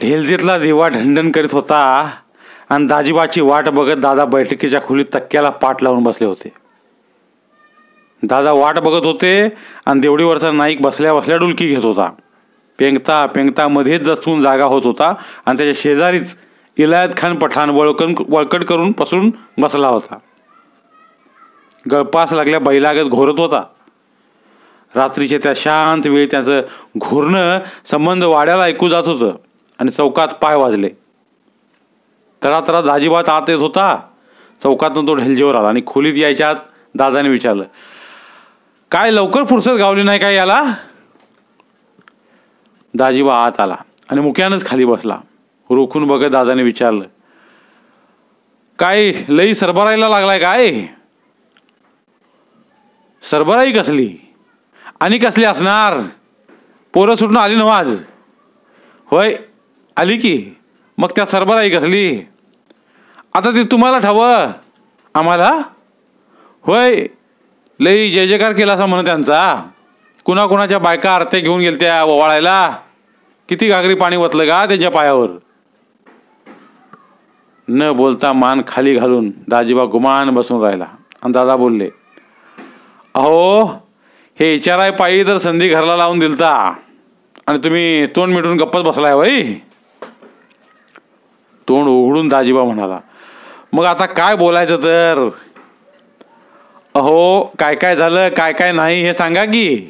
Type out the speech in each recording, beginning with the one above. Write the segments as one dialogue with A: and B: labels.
A: ढेलजीतला दिवा ढंडण करीत होता आणि दाजीबाची वाट बघत दादा बैठकीच्या खोलीत तक्क्याला पाठ लावून बसले होते. दादा वाट बघत होते आणि देवडीवरचा नाईक बसल्या बसल्या डुलकी घेत होता. पेंगता पेंगता मध्येच जसून जागा होत होता आणि त्याच्या शेजारीच इलायत खान पठाण वळकन वळकट करून पसरून बसला होता. गळपास लागल्या बैलागत घोरत होता. रात्रीच्या त्या शांत वेळी त्याचं घोरणं संबंध वाड्याला ऐकू जात होतं. आणि चौकात पाय वाजले. तरा तरा दाजीबात आत येत होता. चौकातून तो ढेलजेवर आला आणि खोलीत यायच्या आत दादाने विचारलं काय लवकर फुरसत गावली नाही काय याला? दाजीबा आत आला आणि मुक्यानंच खाली बसला. रोखून बघत दादाने विचारलं काय लई सरबराईला लागलाय काय? सरबराई कसली? आणि कसली असणार? पोरं सुटून आली ना आज? होय आली की? मग त्यात सरबराई कसली आता ती तुम्हाला ठावं आम्हाला? होय लई जय जयकार केला असा म्हणून त्यांचा. कुणाकुणाच्या बायका आरत्या घेऊन गेलत्या ओवाळायला. किती घागरी पाणी वतलं का त्यांच्या पायावर. न बोलता मान खाली घालून दाजीबा गुमान बसून राहिला. आणि दादा बोलले अहो हे इचाराय पायी तर संधी घरला लावून दिलता आणि तुम्ही तोंड मिटून गप्पच बसलाय वाई तोंड उघडून दाजीबा म्हणाला मग आता काय बोलायचं तर? अहो काय काय झालं काय काय नाही हे सांगा की.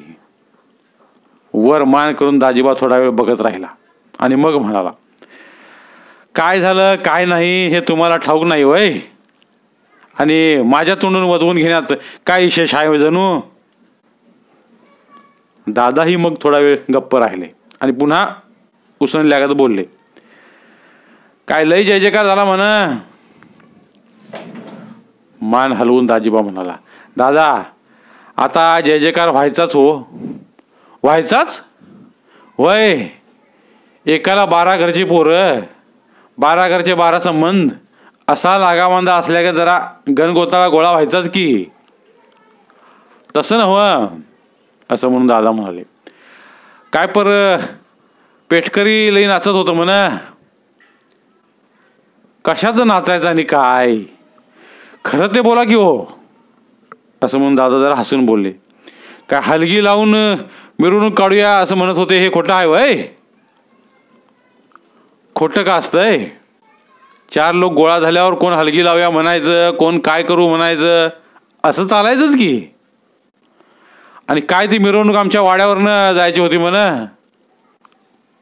A: वर मान करून दाजीबा थोडा वेळ बघत राहिला आणि मग म्हणाला काय झालं काय नाही हे तुम्हाला ठाऊक नाही वय आणि माझ्या तोंडून वधवून घेण्याचं काय विशेष आहे जणू? दादाही मग थोडा वेळ गप्प राहिले आणि पुन्हा उसणल्यागत बोलले काय लय जय जयकार झाला म्हणा. मान हलवून दाजीबा म्हणाला दादा आता जय जयकार व्हायचाच हो. व्हायचाच? वय एकाला बारा घरची पोरं बारा घरचे बारा संबंध असा लागामांदा असल्या का जरा गणगोताळा गोळा व्हायचाच की? तसं नव्ह असं म्हणून दादा म्हणाले. काय पर पेटकरी लई नाचत होतं म्हणा. कशाचं नाचायचं आणि काय? खरं ते बोला की हो. असं म्हणून दादा जरा हसून बोलले. काय हलगी लावून मिरवणूक काढूया असं म्हणत होते हे खोटं आहे वय? खोटं का असतंय चार लोक गोळा झाल्यावर कोण हलगी लावूया म्हणायचं कोण काय करू म्हणायचं असं चालायचंच की. आणि काय ती मिरवणूक आमच्या वाड्यावरनं जायची होती म्हण?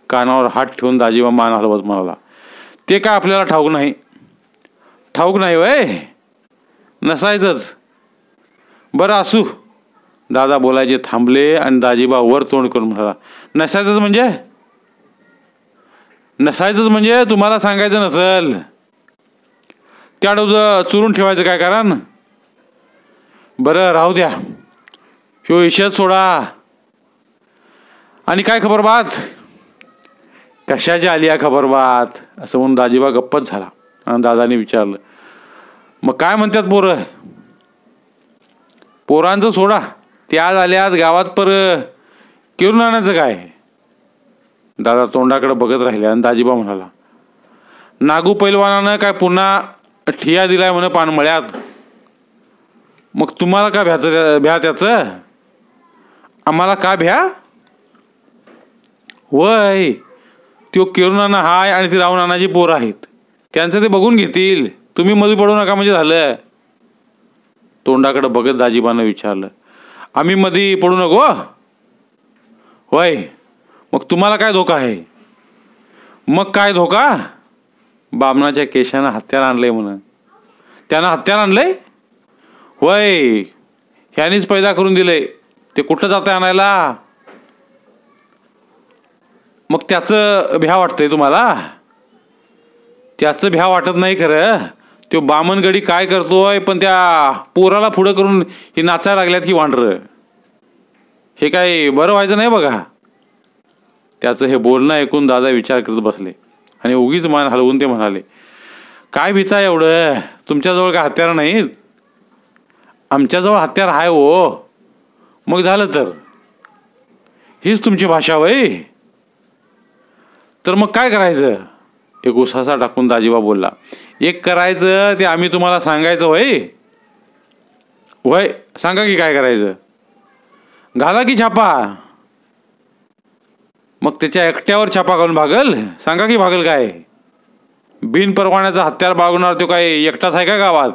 A: कानावर हात ठेवून दाजीबा मान हलवत म्हणाला. ते काय आपल्याला ठाऊक नाही. ठाऊक नाही वय नसायचंच. बरं असू. दादा बोलायचे थांबले आणि दाजीबा वर तोंड करून म्हणाला नसायचंच म्हणजे? नसायचंच म्हणजे तुम्हाला सांगायचं नसल. त्या डोज चुरून ठेवायचं काय कारण? बरं राहू द्या. ह्यो इशत सोडा. आणि काय खबर बात? कशाची आली या खबर बात असं म्हणून दाजीबा गप्पच झाला. आणि दादाने विचारलं मग काय म्हणतात पोरं? पोरांचं सोडा. ते आज आल्यात गावात पर किरून आणायचं काय? दादा तोंडाकडे बघत राहिले आणि दाजीबा म्हणाला नागू पैलवानानं काय पुन्हा ठिया दिलाय म्हणे पानमळ्यात मग तुम्हाला का भ्याचं भ्या त्याचं? आम्हाला का भ्या? वय त्यो केरुणाना हाय आणि ती रावणानाची पोरं आहेत. त्यांचं ते बघून घेतील. तुम्ही मध्ये पडू नका म्हणजे झालं. तोंडाकडे बघत दाजीबानं विचारलं आम्ही मध्ये पडू नको होय. मग तुम्हाला काय धोका आहे? मग काय धोका? बामणाच्या केशानं हत्यार आणलंय म्हणून. त्यानं हत्यार आणलंय? होय. ह्यानीच पैदा करून दिलंय. ते कुठं जातं आणायला? मग त्याचं भ्या वाटतंय तुम्हाला? त्याचं भ्या वाटत नाही खरं. तो बामनगडी काय करतोय पण त्या पोराला पुढं करून हे नाचायला लागल्यात की वांढर. हे काय बरं व्हायचं नाही बघा. त्याचं हे बोलणं ऐकून दादा विचार करत बसले. आणि उगीच मान हलवून ते म्हणाले काय भीता एवढं? तुमच्याजवळ काय हत्यार नाहीत? आमच्याजवळ हत्यार आहे हो. मग झालं तर? हीच तुमची भाषा वय. तर मग काय करायचं? एक उसासा टाकून दाजीबा बोलला एक करायचं ते आम्ही तुम्हाला सांगायचं होय. होय सांगा की काय करायचं? घाला की छापा. मग त्याच्या एकट्यावर छापा घालून भागल? सांगा की भागल काय? बिन परवान्याचा हत्यार बाळगणार तो काय एकटाच आहे का गावात?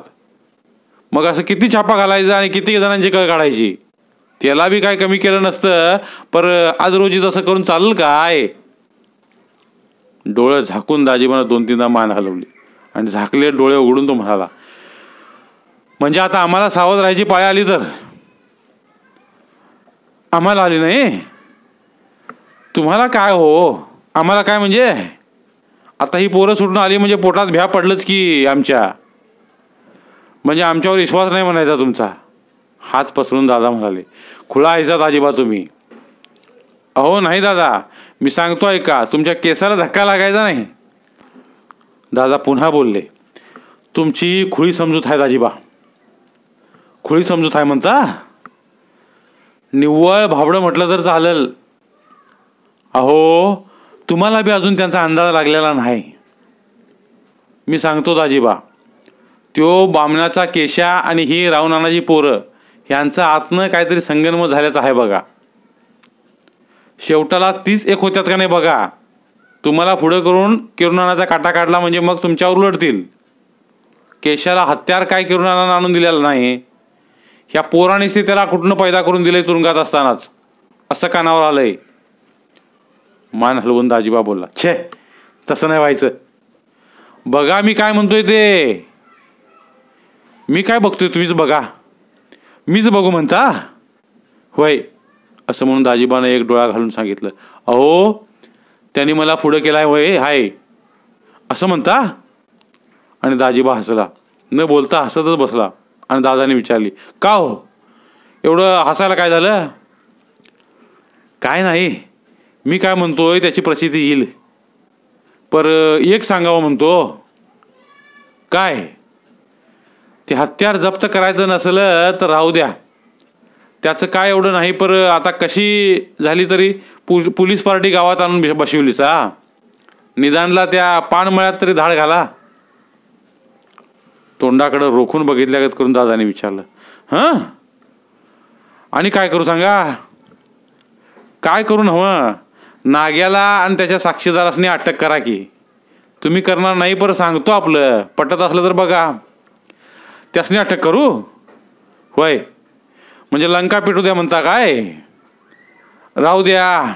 A: मग असं किती छापा घालायचा आणि किती जणांची कळ काढायची? त्याला बी काय कमी केलं नसतं पर आज रोजी तसं करून चालेल काय? डोळे झाकून दाजीबानं दोन तीनदा मान हलवली. आणि झाकले डोळे उघडून तो म्हणाला म्हणजे आता आम्हाला सावध राहायची पाळी आली तर? आम्हाला आली नाही. तुम्हाला काय हो? आम्हाला काय म्हणजे? आता ही पोरं सुटून आली म्हणजे पोटात भ्या पडलंच की आमच्या. म्हणजे आमच्यावर विश्वास नाही म्हणायचा तुमचा. हात पसरून दादा म्हणाले खुला आयचा दाजीबा तुम्ही. अहो नाही दादा. मी सांगतो ऐका तुमच्या केसाला धक्का लागायचा नाही. दादा पुन्हा बोलले तुमची खुळी समजूत आहे दाजीबा खुळी समजूत आहे म्हणता? निव्वळ भाबडं म्हटलं तर चालेल. अहो तुम्हाला बी अजून त्यांचा अंदाज लागलेला नाही. मी सांगतो दाजीबा त्यो बामणाचा केशा आणि ही रावणानाची पोरं ह्यांचं आतनं काहीतरी संगनमत झाल्याचं आहे बघा. शेवटाला तीच एक होत्यात का नाही बघा. तुम्हाला पुढं करून किरुणानाचा काटा काढला म्हणजे मग तुमच्यावर उलटतील. केशाला हत्यार काय किरुणानं आणून दिलेला नाही. ह्या पोरानेच ते त्याला कुठनं पैदा करून दिले तुरुंगात असतानाच. असं कानावर आलंय. मान हलवून दाजीबा बोलला छे तसं नाही व्हायचं. बघा मी काय म्हणतोय ते. मी काय बघतोय तुम्हीच बघा. मीच बघू म्हणता? होय असं म्हणून दाजीबानं एक डोळा घालून सांगितलं अहो त्यांनी मला पुढं केलाय होय हाय. असं म्हणता? आणि दाजीबा हसला. न बोलता हसतच बसला. आणि दादाने विचारली का हो? एवढं हसायला काय झालं? काय नाही मी काय म्हणतोय त्याची प्रसिद्धी येईल. पर एक सांगावं म्हणतो. काय? ते हत्यार जप्त करायचं नसलं तर राहू द्या. त्याचं काय एवढं नाही पर आता कशी झाली तरी पु पोलीस पार्टी गावात आणून बस- बसवलीस हा? निदानला त्या पानमळ्यात तरी धाड घाला. तोंडाकडं रोखून बघितल्यागत करून दादाने विचारलं हां? आणि काय करू सांगा? काय करून हवं? नाग्याला आणि त्याच्या साक्षीदारासनी अटक करा की. तुम्ही करणार नाही पर सांगतो आपलं. पटत असलं तर बघा. त्यासनी अटक करू? होय. म्हणजे लंका पेटू द्या म्हणता काय? राहू द्या.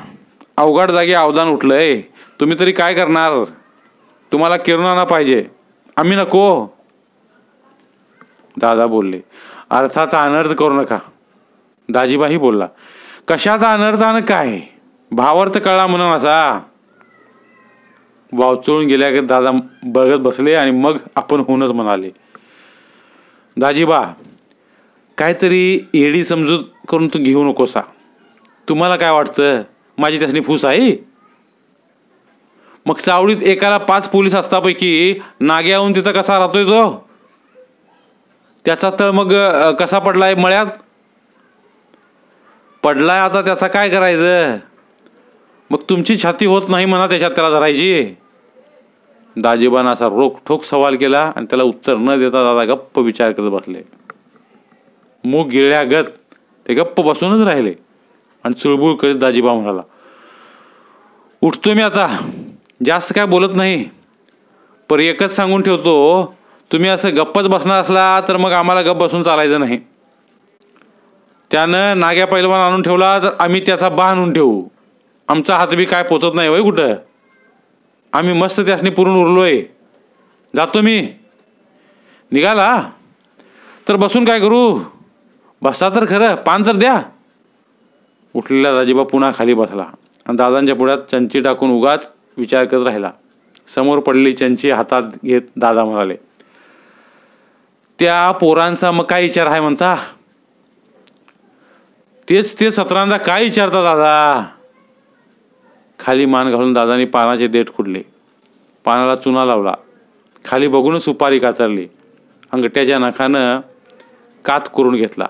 A: अवघड जागी अवदान उठलंय. तुम्ही तरी काय करणार? तुम्हाला किरुणाना पाहिजे. आम्ही नको. दादा बोलले अर्थाचा अनर्थ करू नका. दाजीबाही बोलला कशाचा अनर्थ आणि काय? भावार्थ कळला म्हणून असा. वावचळून गेल्या की दादा बघत बसले आणि मग आपण होऊनच म्हणाले दाजीबा काहीतरी येडी समजूत करून तू घेऊ नकोसा तुम्हाला काय वाटतं? माझी त्यासनी फूस आहे? मग चावडीत एकाला पाच पोलीस असतापैकी नाग्याहून तिथं कसा राहतोय तो? त्याचा तर मग कसा पडलाय मळ्यात? पडलाय आता त्याचा काय करायचं? मग तुमची छाती होत नाही म्हणा त्याच्यात त्याला धरायची. दाजीबानं असा रोख ठोक सवाल केला आणि त्याला उत्तर न देता दादा गप्प विचार करत बसले. मूग गिळल्यागत ते गप्प बसूनच राहिले. आणि चुळबुळ करीत दाजीबा म्हणाला उठतो मी आता. जास्त काय बोलत नाही. पर एकच सांगून ठेवतो तुम्ही असं गप्पच बसणार असला तर मग आम्हाला गप्प बसून चालायचं नाही. त्यानं नाग्या पैलवान आणून ठेवला तर आम्ही त्याचा बा आणून ठेवू. आमचा हात बी काय पोचत नाही वय कुठं? आम्ही मस्त त्यासनी पुरून उरलोय. जातो मी. निघाला? तर बसून काय करू? बसा तर खरं पान तर द्या. उठलेला दाजीबा पुन्हा खाली बसला. आणि दादांच्या पुढ्यात चंची टाकून उगाच विचार करत राहिला. समोर पडली चंची हातात घेत दादा म्हणाले त्या पोरांचा मग काय विचार आहे म्हणता? तेच ते सतरांदा काय विचारता दादा? खाली मान घालून दादानी पानाचे देठ खुडले. पानाला चुना लावला. खाली बघूनच सुपारी कातरली. अंगठ्याच्या नखानं कात करून घेतला.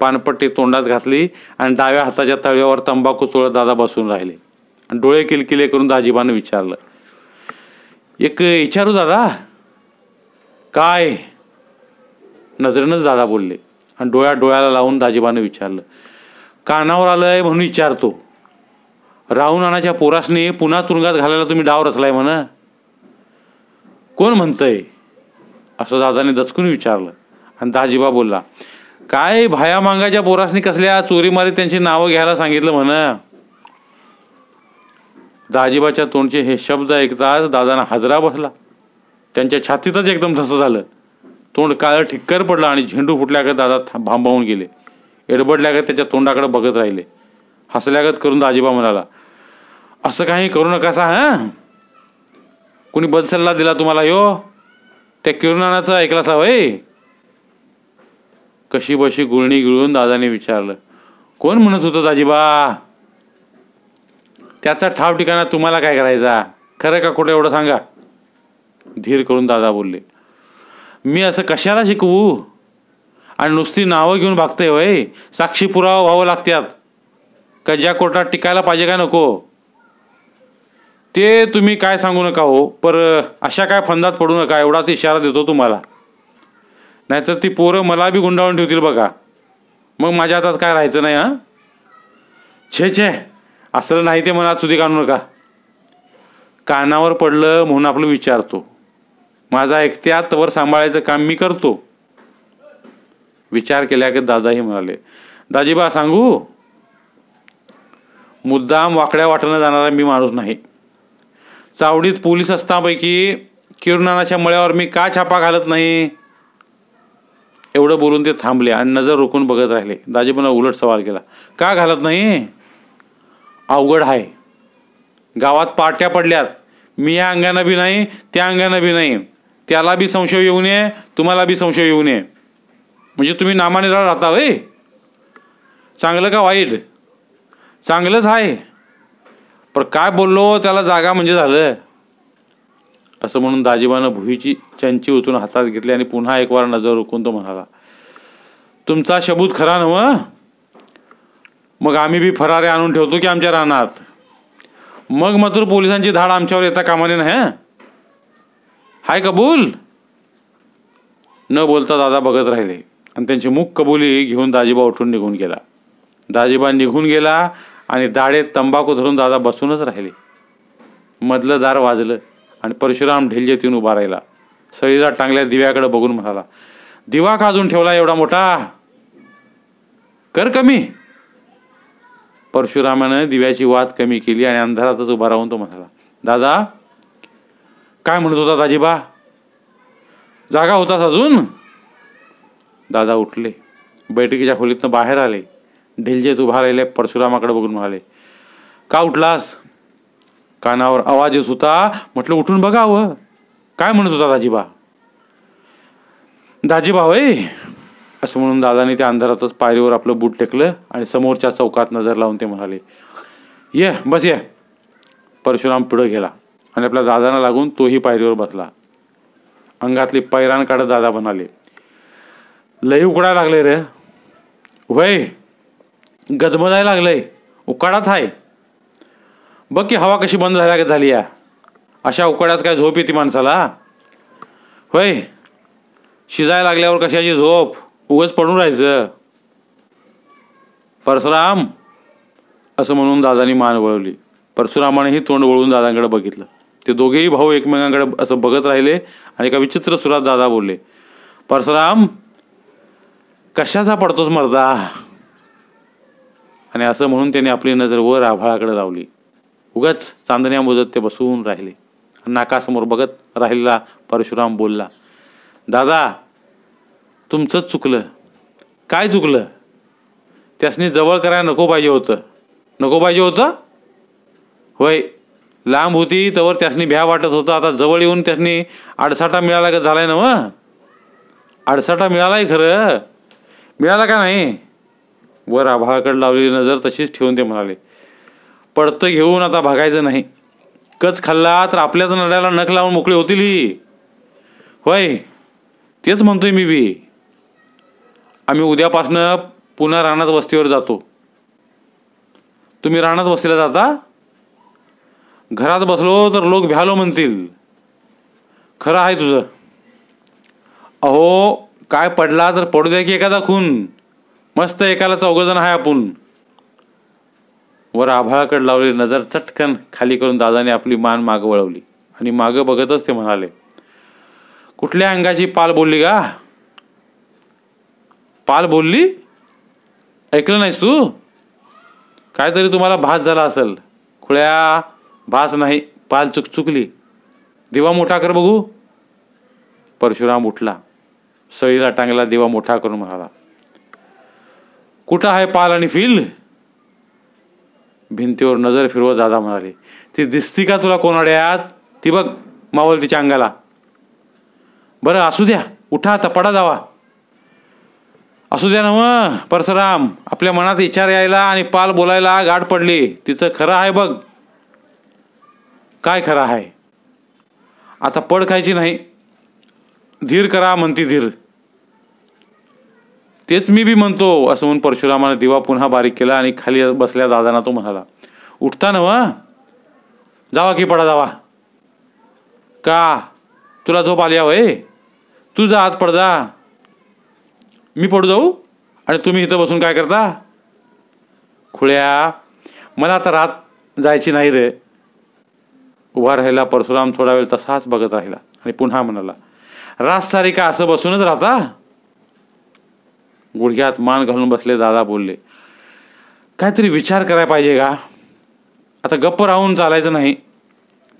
A: पानपट्टी तोंडात घातली आणि डाव्या हाताच्या तळव्यावर तंबाखू चोळत दादा बसून राहिले. आणि डोळे किलकिले करून दाजीबानं विचारलं एक विचारू दादा? काय? नजरेनंच दादा बोलले आणि डोळ्या डोळ्याला लावून दाजीबानं विचारलं कानावर आलंय म्हणून विचारतो. राहून नानाच्या पोरासने पुन्हा तुरुंगात घालायला तुम्ही डाव रचलाय म्हणा. कोण म्हणतंय? असं दादाने दचकून विचारलं आणि दाजीबा बोलला काय भाया मांगाच्या पोरासनी कसल्या चोरी मारी त्यांची नावं घ्यायला सांगितलं म्हण? दाजीबाच्या तोंडचे हे शब्द ऐकताच दादांना हजरा बसला. त्यांच्या छातीतच एकदम धसं झालं. तोंड काळं ठिक्कर पडलं आणि झेंडू फुटल्यागत दादा भांबावून गेले. एडबडल्यागत त्याच्या तोंडाकडे बघत राहिले. हसल्यागत करून दाजीबा म्हणाला असं काही करू नकासा हा? कुणी बदसल्ला दिला तुम्हाला यो? त्या किरुनानाचं ऐकला सा वय कशी बशी गुळणी गिळून दादाने विचारलं कोण म्हणत होतं दाजीबा? त्याचा ठाव ठिकाणा तुम्हाला काय करायचा? खरं का खोटं एवढं सांगा. धीर करून दादा बोलले मी असं कशाला शिकवू? आणि नुसती नावं घेऊन भागतंय वय साक्षी पुरावा व्हावं लागत्यात. का ज्या कोर्टात टिकायला पाहिजे का नको? ते तुम्ही काय सांगू नका हो पर अशा काय फंदात पडू नका एवढाच इशारा देतो तुम्हाला. नाहीतर ती पोरं मला बी गुंडाळून ठेवतील बघा. मग माझ्या हातात काय राहायचं नाही हां? छे छे. असलं नाही ते मनात सुधी काढू नका. कानावर पडलं म्हणून आपलं विचारतो. माझा ऐकत्यात वर सांभाळायचं काम मी करतो. विचार केल्या की दादाही म्हणाले दाजीबा सांगू? मुद्दाम वाकड्या वाटणं जाणारा मी माणूस नाही. चावडीत पोलीस असतापैकी किरणानाच्या मळ्यावर मी का छापा घालत नाही? एवढं बोलून ते थांबले आणि नजर रोखून बघत राहिले. दाजीबानं उलट सवाल केला का घालत नाही? अवघड आहे. गावात पाट्या पडल्यात. मी या अंगानं बी नाही त्या अंगानं बी नाही. त्याला बी संशय येऊ नये तुम्हाला बी संशय येऊ नये. म्हणजे तुम्ही नामाने राहता वय चांगलं का वाईट? चांगलंच आहे. पण काय बोललो त्याला जागा म्हणजे झालं. असं म्हणून दाजीबानं भुईची चंची उचलून हातात घेतली आणि पुन्हा एक वार नजर रोखून तो म्हणाला तुमचा शबूत खरा नव मग आम्ही बी फरारे आणून ठेवतो की आमच्या रानात? मग मात्र पोलिसांची धाड आमच्यावर येता कामाने नाही हं? हाय कबूल? न बोलता दादा बघत राहिले आणि त्यांची मुख कबुली घेऊन दाजीबा उठून निघून गेला. दाजीबा निघून गेला आणि दाढेत तंबाखू धरून दादा बसूनच राहिले. मधलं दार वाजलं. आणि परशुराम ढेलजेत येऊन उभा राहिला. सळीला टांगल्या दिव्याकडे बघून म्हणाला दिवा काजून ठेवला एवढा मोठा? कर कमी. परशुरामानं दिव्याची वात कमी केली आणि अंधारातच उभा राहून तो म्हणाला दादा काय म्हणत होता दाजीबा? जागा होतास अजून? दादा उठले बैठकीच्या खोलीतनं बाहेर आले. ढिलजेत उभा राहिले परशुरामाकडे बघून म्हणाले का उठलास? कानावर आवाज येत होता. म्हटलं उठून बघावं हो. काय म्हणत होता दाजीबा? दाजीबा होय. असं म्हणून दादाने त्या अंधारातच पायरीवर आपलं बूट टेकलं आणि समोरच्या चौकात नजर लावून ते म्हणाले ये बस ये. परशुराम पुढं गेला आणि आपल्या दादांना लागून तोही पायरीवर बसला. अंगातली पैराण काढत दादा म्हणाले लई उकडायला लागले रे. वय गजमजायला लागलंय. उकाडाच आहे बघ की हवा कशी बंद झाल्या झाली या. अशा उकाड्यात काय झोप येते माणसाला होय. शिजायला लागल्यावर कशाची झोप? उगच पडून राहायचं. परशुराम असं म्हणून दादानी मान वळवली. परशुरामानेही तोंड वळून दादांकडे बघितलं. ते दोघेही भाऊ एकमेकांकडे असं बघत राहिले आणि एका विचित्र सुरात दादा बोलले परशुराम कशाचा पडतोस मर्दा? आणि असं म्हणून त्याने आपली नजर वर आभाळाकडे लावली. उगाच चांदण्या मोजत ते बसून राहिले. नाकासमोर बघत राहिलेला परशुराम बोलला दादा तुमचंच चुकलं. काय चुकलं? त्यासनी जवळ करायला नको पाहिजे होतं. नको पाहिजे होतं? होय लांब होती तवर त्यासनी भ्या वाटत होतं. आता जवळ येऊन त्यासनी आडसाटा मिळाला का झालाय ना मग आडसाटा मिळालाय खरं. मिळाला का नाही? वर आभाळाकडे लावलेली नजर तशीच ठेवून ते म्हणाले पडतं घेऊन आता भागायचं नाही. कच खाल्ला तर आपल्याच नड्याला नख लावून मोकळी होतील ही. होय तेच म्हणतोय मी बी. आम्ही उद्यापासनं पुन्हा रानात वस्तीवर जातो. तुम्ही रानात वस्तीला जाता? घरात बसलो तर लोक भ्यालो म्हणतील. खरं आहे तुझं. अहो काय पडला तर पडू द्या की एखादा खून. मस्त एकाला चौघजण आहे आपण. वर आभाळाकडे लावली नजर चटकन खाली करून दादाने आपली मान मागं वळवली. आणि मागं बघतच ते म्हणाले कुठल्या अंगाची पाल बोलली का पाल बोलली? ऐकलं नाहीस तू? काहीतरी तुम्हाला भास झाला असेल. खुळ्या भास नाही पाल चुक चुकली. दिवा मोठा कर बघू. परशुराम उठला. सळीला टांगला दिवा मोठा करून म्हणाला कुठं आहे पाल आणि फिल? भिंतीवर नजर फिरवत दादा म्हणाले ती दिसती का तुला कोणाड्यात ती बघ मावल तिच्या अंगाला. बरं असू द्या. उठा आता पडा जावा. असू द्या ना मग परशुराम. आपल्या मनात विचार यायला आणि पाल बोलायला गाठ पडली. तिचं खरं आहे बघ. काय खरं आहे? आता पड खायची नाही. धीर करा म्हणती धीर. तेच मी बी म्हणतो असं म्हणून परशुरामाने दिवा पुन्हा बारीक केला आणि खाली बसल्या दादांना तो म्हणाला उठता ना वा जावा की पडा जावा. का? तुला झोप आली वय तू जा आत पड जा. मी पडू जाऊ? आणि तुम्ही इथं बसून काय करता? खुळ्या मला आता रात जायची नाही रे. उभा राहिला परशुराम थोडा वेळ तसाच बघत राहिला आणि पुन्हा म्हणाला रास सारी का असं बसूनच राहता? गुडघ्यात मान घालून बसले दादा बोलले काहीतरी विचार करायला पाहिजे का? आता गप्प राहून चालायचं नाही.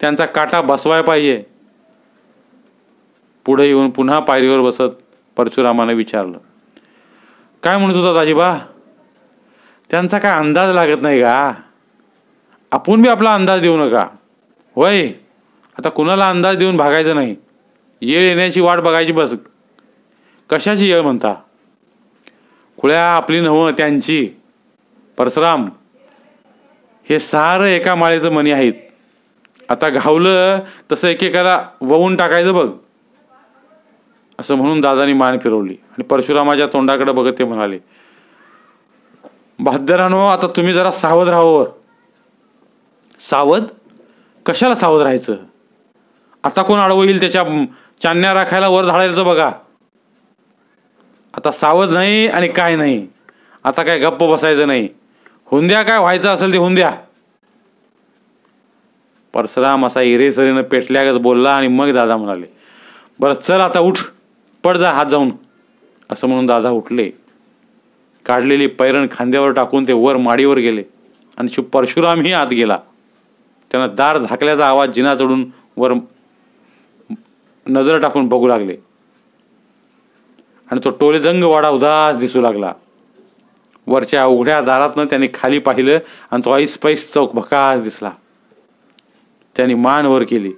A: त्यांचा काटा बसवाय पाहिजे. पुढे येऊन पुन्हा पायरीवर बसत परशुरामाने विचारलं काय म्हणत होता दाजीबा? त्यांचा काय अंदाज लागत नाही का? आपण बी आपला अंदाज देऊ नका. होय आता कुणाला अंदाज देऊन भागायचं नाही? येळ येण्याची वाट बघायची बस. कशाची येळ म्हणता? खुळ्या आपली नव त्यांची? परशुराम हे सारं एका माळेचं मणी आहेत. आता घावलं तसं एकेकाला ववून टाकायचं बघ. असं म्हणून दादानी मान फिरवली आणि परशुरामाच्या तोंडाकडे बघत ते म्हणाले बहादरानो आता तुम्ही जरा सावध राहावं. सावध? कशाला सावध राहायचं? आता कोण अडवं येईल त्याच्या चांदण्या राखायला वर धाडायचं बघा. आता सावध नाही आणि काय नाही. आता काय गप्प बसायचं नाही. हुंद्या काय व्हायचं असेल ते हुंद्या. परशुराम असा इरेसरीनं पेटल्यागत बोलला आणि मग दादा म्हणाले बरं चल आता उठ. पड जा हात जाऊन. असं म्हणून दादा उठले. काढलेली पैरण खांद्यावर टाकून ते वर माडीवर गेले आणि शिव परशुरामही आत गेला. त्यांना दार झाकल्याचा आवाज जिना चढून वर नजर टाकून बघू लागले. आणि तो टोलेजंग वाडा उदास दिसू लागला. वरच्या उघड्या दारातनं त्याने खाली पाहिलं आणि तो ऐस पैस चौक भकास दिसला. त्यांनी मान वर केली.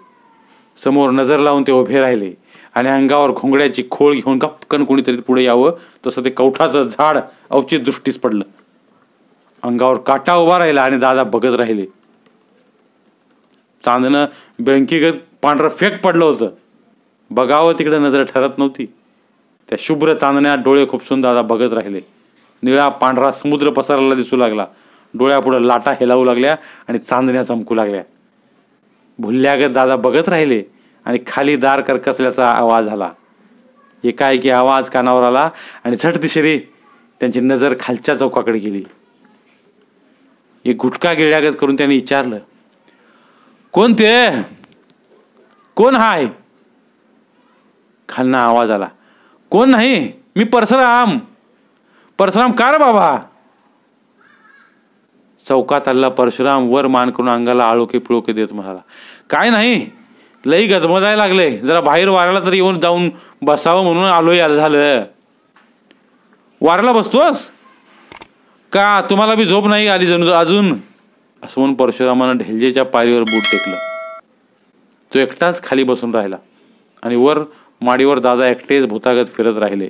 A: समोर नजर लावून ते उभे राहिले आणि अंगावर घोंगड्याची खोळ घेऊन गपकन कोणीतरी पुढे यावं तसं ते कवठाचं झाड अवचित दृष्टीस पडलं. अंगावर काटा उभा राहिला आणि दादा बघत राहिले. चांदणं बँकेगत पांढरं फेक पडलं होतं. बघावं तिकडे नजर ठरत नव्हती. त्या शुभ्र चांदण्यात डोळे खुपसून दादा बघत राहिले. निळा पांढरा समुद्र पसरलेला दिसू लागला. डोळ्यापुढं लाटा हेलावू लागल्या आणि चांदण्या चमकू लागल्या. भुल्ल्यागत दादा बघत राहिले आणि खाली दार करकसल्याचा आवाज आला एकाएकी आवाज कानावर आला आणि झट दिशेरी त्यांची नजर खालच्या चौकाकडे गेली. एक गुटका गिळ्यागत करून त्यांनी विचारलं कोण ते? कोण हाय खालना आवाज आला. कोण नाही? मी परशुराम. परशुराम का बाबा? चौकात आलेला परशुराम वर मान करून अंगाला आळोके पिळोके देत म्हणाला काय नाही? लई गजमजायला लागले. जरा बाहेर वाऱ्याला तरी येऊन जाऊन बसावं म्हणून आलोय याला झालं. वाऱ्याला बसतोस? का? तुम्हाला बी झोप नाही आली जणू अजून? असं म्हणून परशुरामानं ढेलजेच्या पायरीवर बूट टेकलं. तो एकटाच खाली बसून राहिला आणि वर माडीवर दादा एकटेच भूतागत फिरत राहिले.